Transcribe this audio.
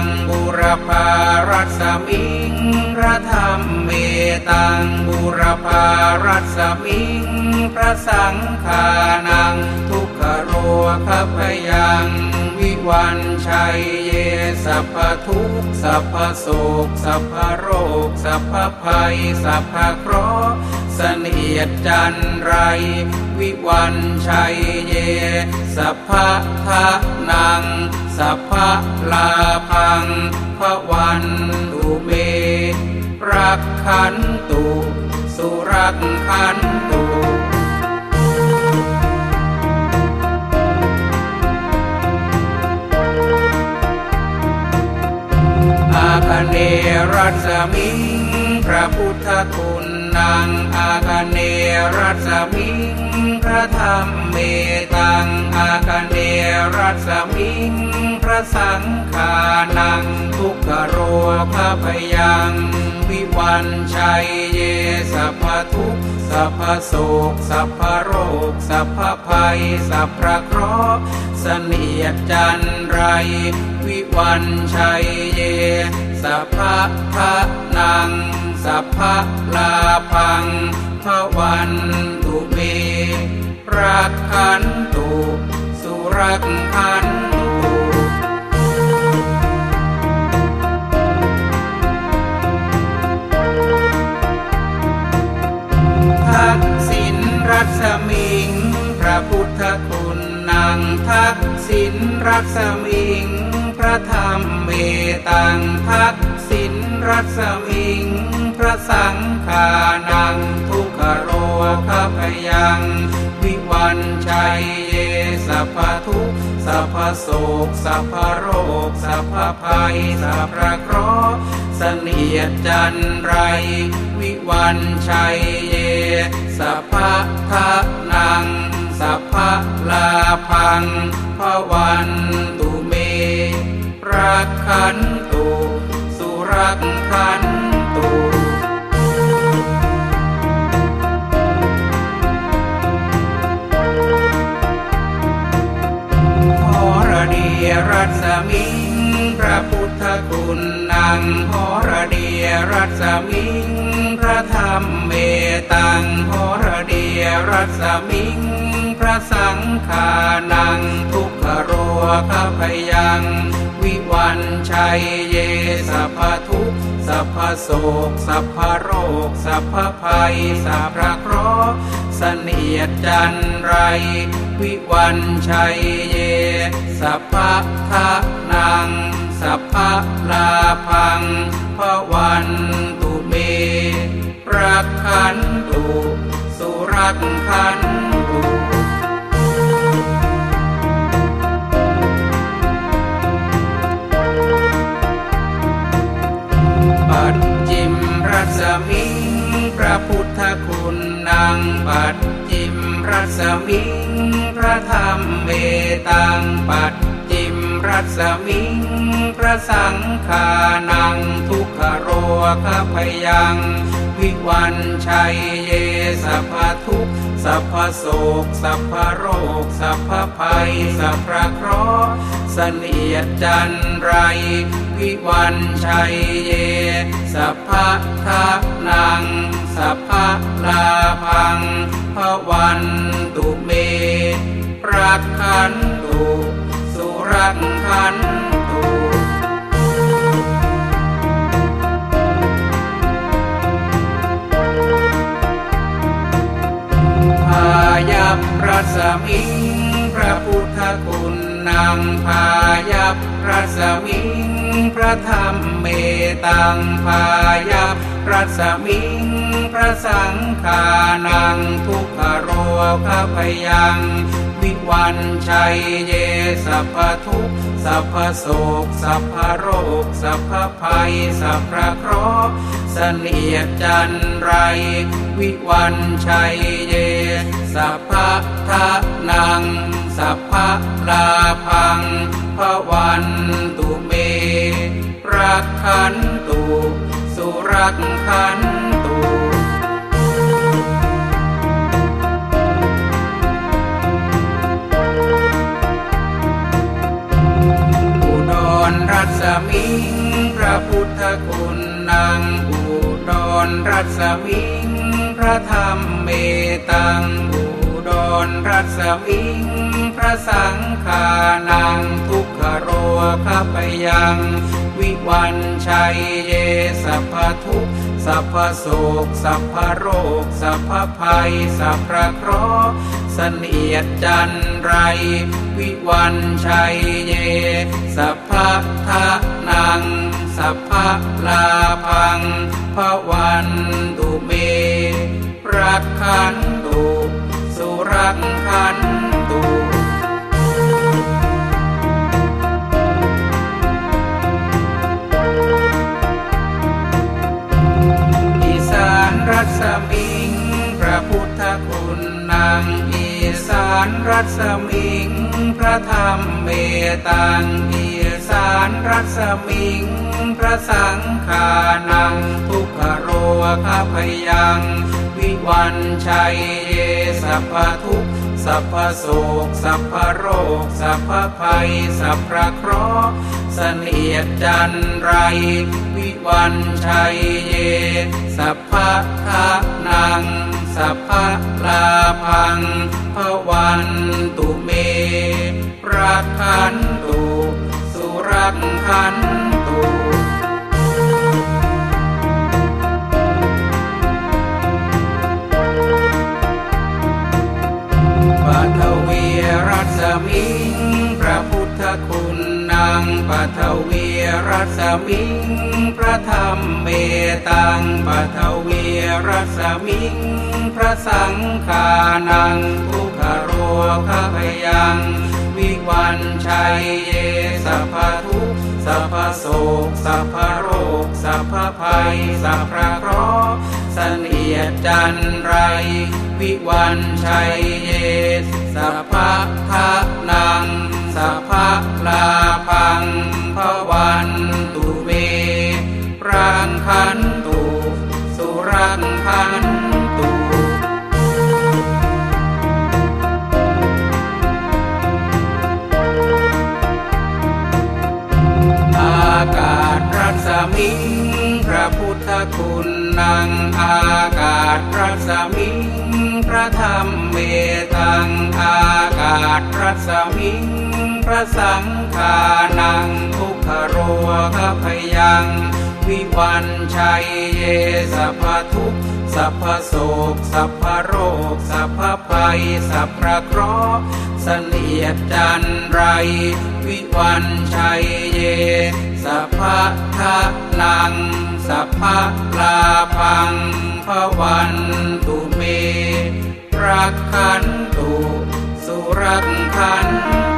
งบุรพารัศมิงพระธรรมเมตังบุรพารัศมิงพระสังฆานัง ทุกขโรคพยังวิวันชัยเยสัพพทุกสัพพโศกสัพพโรคสัพพภัยสัพพเคราะห์เสนียดจันไร วิวันชัยเย สัพพะทะนัง สัพพะลาพังพระวันตุเม รักขันตุ สุรักขันตุอาคเนรัสมิงพระพุทธคุณนางอาคเนรัสมิง ธรรมเมตังอาคเนรัสมิง พระสังฆานัง ทุกขโรคพยัง วิวันชัยเยสัพทุกสัพโศกสัพโรค สัพภัย สัพพะเคราะห์เสนียดจันไร วิวันชัยเย สัพพะทะนัง สัพพะลาพังพระวันตุเม ขันตุสุรักขันตุทักษิณรัศมิง พระพุทธคุณนางทักษิณรัศมิง พระธรรมเมตังทักษิณรัศมิง พระสังฆานังทุกขโรคพยัง วิวันชัยเยสัพพทุกสัพพโศกสัพพโรคสัพพภัยสัพพะเคราะห์เสนียดจันไร วิวันชัยเยสัพพะทะนัง สัพพะลาพังพะวันตุเมรักขันตุสุรักขัน มิงพระพุทธคุณนางหระเดีรัศมิง พระธรรมเมตังหระเดีรัศมิง พระสังฆานังทุกขโรคพยัง วิวันชัยเยสัพทุกสัพโศกสัพโรค สัพภัย สัพะเคราะห์เสนียดจันไร วิวันชัยเย สัพพะทะนัง สัพพะลาพังพระวันตุเมรักขันตุสุรักขันตุปัจจิมรัศมิงพระพุทธคุณนางปัจ รัศมิง พระธรรมเมตังปัจจิมรัศมิง พระสังฆานังทุกขโรคพยัง วิวันชัยเยสัพทุกสัพโศกสัพโรค สัพภัย สัพะเคราะห์เสนียดจันไร วิวันชัยเย สัพพะทนัง สัพพะลาพัง พระวันตุเมตรักขันตุสุรักขันตุพายัพรัสมิงพระพุทธคุณนางพายัพรัสมิงพระธรรมเมตังพายัพ พรัสมิง พระสังฆานัง ทุกขโรคพยัง วิวันชัยเยสัพพทุกสัพพโศกสัพพโรค สัพพภัย สัพพะเคราะห์เสนียดจันไร วิวันชัยเย สัพพะทะนัง สัพพะลาพังพระวันตุ รักขันตุอุดรรัศมิงพระพุทธคุณนางอุดรรัศมิงพระธรรมเมตังอุ ดรรัศมิง พระสังฆานังทุกขโรคปยัง วิวันชัยเยสัพพทุกสัพพโศกสัพพโรค สัพพภัย สัพพะเคราะห์เสนียดจันไร วิวันชัยเย สัพพะทะนัง สัพพะลาพังพระวันตุเม รัศมิง พระธรรมเมตังอีสานรัศมิง พระสังฆานัง ทุกขโรคาพยัง วิวันชัยเยสัพทุกสัพโศกสัพโรค สัพภัย สัพพะเคราะห์เสนียดจันไร วิวันชัยเย สัพพะทะนัง สัพพะลาพัง พวันตุเม รักขันตุสุรักขัน ทวีรัศมิง พระธรรมเมตังปัทวีรัศมิง พระสังฆานังทุกขโรคพยัง วิวันชัยเยสัพทุกสัพโศกสัพโรคสัพภัยสัพพะเคราะห์เนียดจันไร วิวันชัยเยสัพพะทะนัง สัพพะลาพัง พระวันตุเมรังคันตุสุรังคันตุอากาศรัศมิงพระพุทธคุณนางอากาศรัศมิงพระธรรม รัศมิงพระสังฆานังทุกขโรคพยังวิวันชัยเยสัพทุกสัพโศกสัพโรคสัพภัยสัพพะเคราะห์เสนียดจันไร วิวันชัยเยสัพพะทะนังสัพพะลาพังพระวันตุเมรักขันตุ รักพัน